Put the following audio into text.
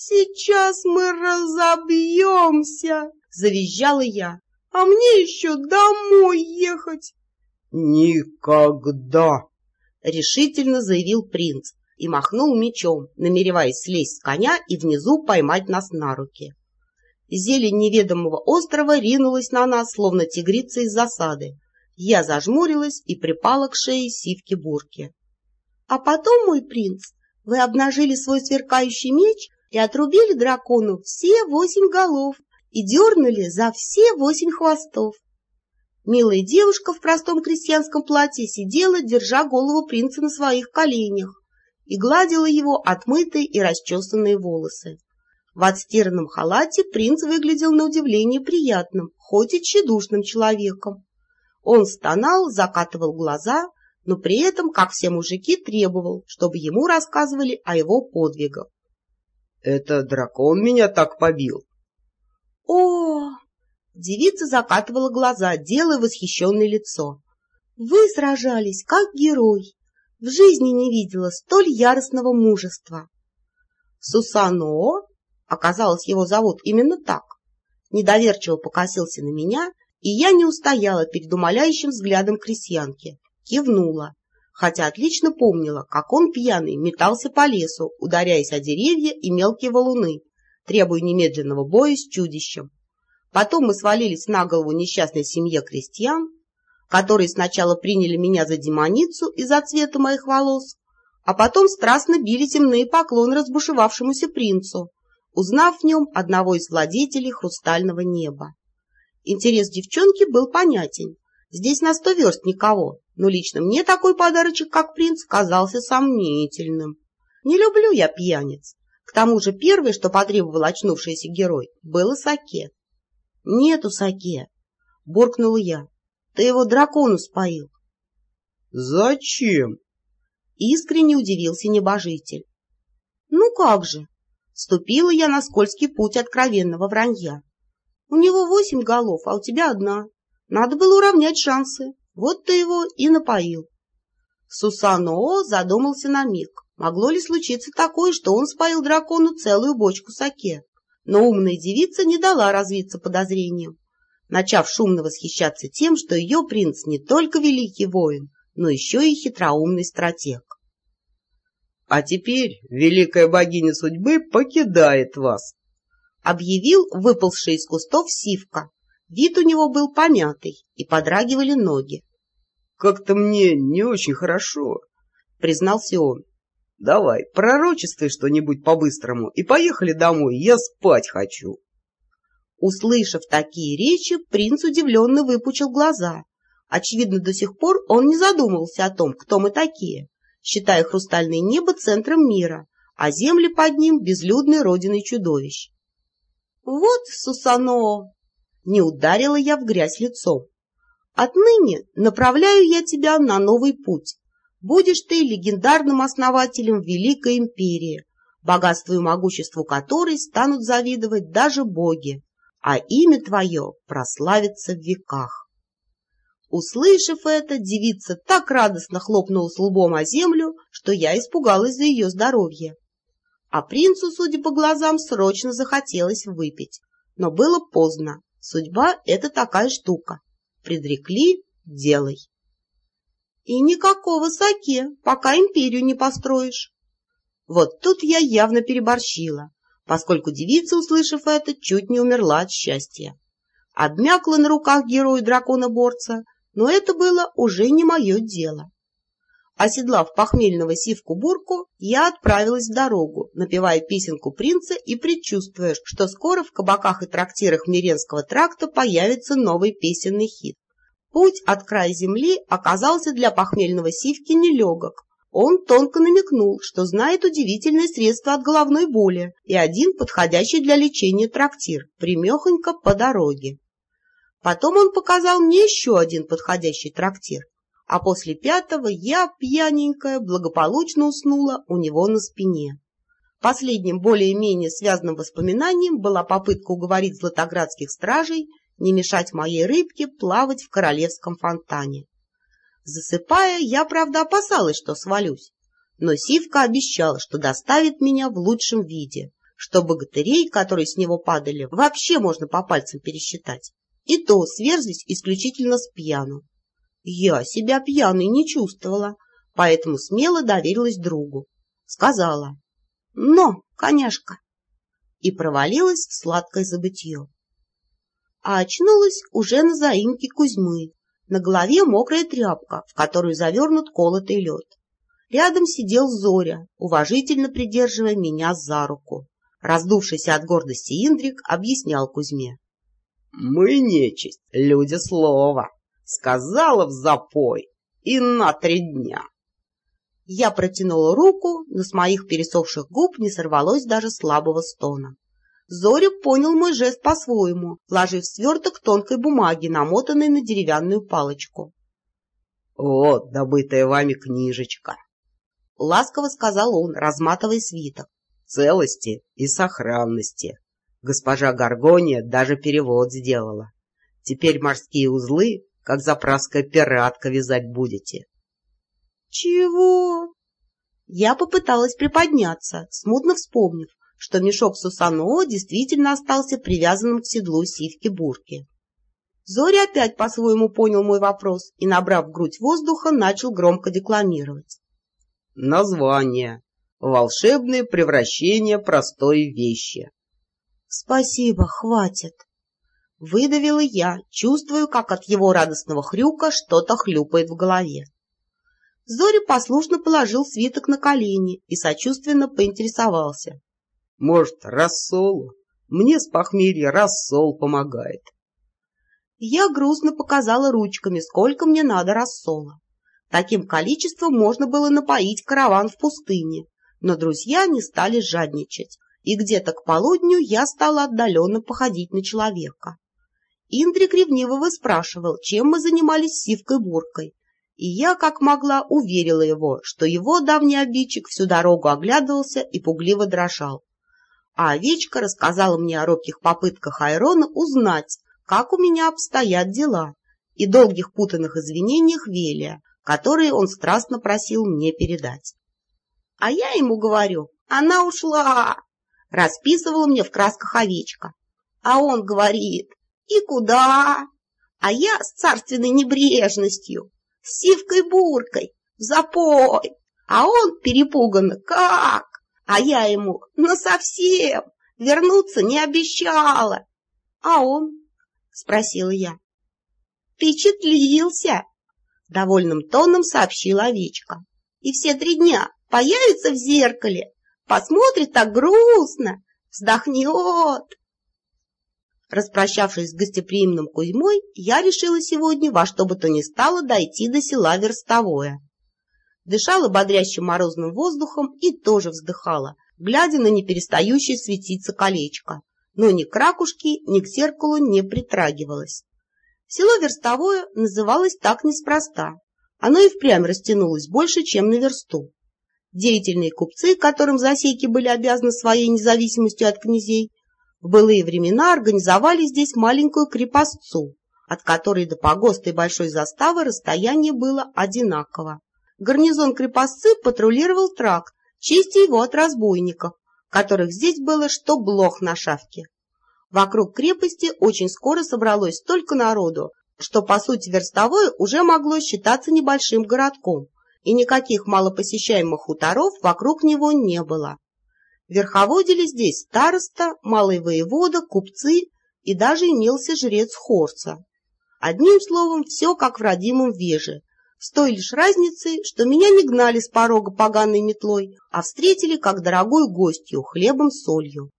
Сейчас мы разобьемся, завизжала я. А мне еще домой ехать. Никогда, решительно заявил принц и махнул мечом, намереваясь слезть с коня и внизу поймать нас на руки. Зелень неведомого острова ринулась на нас, словно тигрица из засады. Я зажмурилась и припала к шее сивки-бурки. А потом, мой принц, вы обнажили свой сверкающий меч и отрубили дракону все восемь голов и дернули за все восемь хвостов. Милая девушка в простом крестьянском платье сидела, держа голову принца на своих коленях, и гладила его отмытые и расчесанные волосы. В отстиранном халате принц выглядел на удивление приятным, хоть и тщедушным человеком. Он стонал, закатывал глаза, но при этом, как все мужики, требовал, чтобы ему рассказывали о его подвигах. Это дракон меня так побил. О! Девица закатывала глаза, делая восхищенное лицо. Вы сражались, как герой. В жизни не видела столь яростного мужества. Сусано, оказалось, его зовут именно так, недоверчиво покосился на меня, и я не устояла перед умоляющим взглядом крестьянки. Кивнула хотя отлично помнила, как он пьяный метался по лесу, ударяясь о деревья и мелкие валуны, требуя немедленного боя с чудищем. Потом мы свалились на голову несчастной семье крестьян, которые сначала приняли меня за демоницу из-за цвета моих волос, а потом страстно били земные поклоны разбушевавшемуся принцу, узнав в нем одного из владетелей хрустального неба. Интерес девчонки был понятен. Здесь на сто верст никого, но лично мне такой подарочек, как принц, казался сомнительным. Не люблю я пьяниц. К тому же первое, что потребовал очнувшийся герой, было саке. — Нету саке, — буркнула я. — Ты его дракону споил. — Зачем? — искренне удивился небожитель. — Ну как же? Ступила я на скользкий путь откровенного вранья. У него восемь голов, а у тебя одна. Надо было уравнять шансы. Вот ты его и напоил. Сусано задумался на миг. Могло ли случиться такое, что он споил дракону целую бочку саке? Но умная девица не дала развиться подозрениям, начав шумно восхищаться тем, что ее принц не только великий воин, но еще и хитроумный стратег. — А теперь великая богиня судьбы покидает вас, — объявил выползший из кустов Сивка. Вид у него был помятый, и подрагивали ноги. Как-то мне не очень хорошо, — признался он. Давай, пророчествуй что-нибудь по-быстрому и поехали домой, я спать хочу. Услышав такие речи, принц удивленно выпучил глаза. Очевидно, до сих пор он не задумывался о том, кто мы такие, считая хрустальное небо центром мира, а земли под ним безлюдной родиной чудовищ. — Вот, Сусано! — не ударила я в грязь лицом. Отныне направляю я тебя на новый путь. Будешь ты легендарным основателем Великой Империи, богатству и могуществу которой станут завидовать даже боги, а имя твое прославится в веках. Услышав это, девица так радостно хлопнула с лбом о землю, что я испугалась за ее здоровье. А принцу, судя по глазам, срочно захотелось выпить. Но было поздно. Судьба — это такая штука предрекли — делай. И никакого саке, пока империю не построишь. Вот тут я явно переборщила, поскольку девица, услышав это, чуть не умерла от счастья. Обмякла на руках героя дракона-борца, но это было уже не мое дело. Оседлав похмельного сивку-бурку, я отправилась в дорогу, напевая песенку принца и предчувствуя, что скоро в кабаках и трактирах Миренского тракта появится новый песенный хит. Путь от края земли оказался для похмельного сивки нелегок. Он тонко намекнул, что знает удивительное средство от головной боли и один подходящий для лечения трактир, примехонько по дороге. Потом он показал мне еще один подходящий трактир, а после пятого я, пьяненькая, благополучно уснула у него на спине. Последним более-менее связанным воспоминанием была попытка уговорить златоградских стражей не мешать моей рыбке плавать в королевском фонтане. Засыпая, я, правда, опасалась, что свалюсь, но Сивка обещала, что доставит меня в лучшем виде, что богатырей, которые с него падали, вообще можно по пальцам пересчитать. И то сверзлись исключительно с пьяну. Я себя пьяной не чувствовала, поэтому смело доверилась другу. Сказала «Но, коняшка!» и провалилась в сладкое забытье. А очнулась уже на заимке Кузьмы. На голове мокрая тряпка, в которую завернут колотый лед. Рядом сидел Зоря, уважительно придерживая меня за руку. Раздувшийся от гордости Индрик объяснял Кузьме. — Мы нечисть, люди слова. Сказала в запой. И на три дня. Я протянула руку, но с моих пересохших губ не сорвалось даже слабого стона. Зоря понял мой жест по-своему, вложив сверток тонкой бумаги, намотанной на деревянную палочку. — Вот добытая вами книжечка, — ласково сказал он, разматывая свиток. — Целости и сохранности. Госпожа Гаргония даже перевод сделала. Теперь морские узлы, как заправская пиратка, вязать будете. — Чего? Я попыталась приподняться, смутно вспомнив, что мешок Сусано действительно остался привязанным к седлу сивки-бурки. Зоря опять по-своему понял мой вопрос и, набрав грудь воздуха, начал громко декламировать. Название. Волшебное превращение простой вещи. Спасибо, хватит. Выдавила я, чувствую, как от его радостного хрюка что-то хлюпает в голове. Зоря послушно положил свиток на колени и сочувственно поинтересовался. Может, рассолу? Мне с похмелья рассол помогает. Я грустно показала ручками, сколько мне надо рассола. Таким количеством можно было напоить караван в пустыне, но друзья не стали жадничать, и где-то к полудню я стала отдаленно походить на человека. Индрик ревниво выспрашивал, чем мы занимались сивкой-буркой, и я, как могла, уверила его, что его давний обидчик всю дорогу оглядывался и пугливо дрожал а овечка рассказала мне о робких попытках Айрона узнать, как у меня обстоят дела, и долгих путанных извинениях Велия, которые он страстно просил мне передать. А я ему говорю, она ушла, расписывала мне в красках овечка. А он говорит, и куда? А я с царственной небрежностью, с сивкой-буркой, в запой. А он перепуганно, как? А я ему насовсем вернуться не обещала. — А он? — спросила я. — Впечатлился, — довольным тоном сообщила овечка. И все три дня появится в зеркале, посмотрит так грустно, вздохнет. Распрощавшись с гостеприимным Кузьмой, я решила сегодня во что бы то ни стало дойти до села Верстовое дышала бодрящим морозным воздухом и тоже вздыхала, глядя на неперестающее светиться колечко, но ни к ракушке, ни к зеркалу не притрагивалась. Село Верстовое называлось так неспроста. Оно и впрямь растянулось больше, чем на версту. Деятельные купцы, которым засейки были обязаны своей независимостью от князей, в былые времена организовали здесь маленькую крепостцу, от которой до погоста и большой заставы расстояние было одинаково гарнизон крепостцы патрулировал тракт, чистя его от разбойников, которых здесь было что блох на шавке. Вокруг крепости очень скоро собралось столько народу, что, по сути, Верстовое уже могло считаться небольшим городком, и никаких малопосещаемых хуторов вокруг него не было. Верховодили здесь староста, малый воевода, купцы и даже имелся жрец Хорца. Одним словом, все как в родимом Веже, с той лишь разницей, что меня не гнали с порога поганой метлой, а встретили как дорогую гостью хлебом-солью.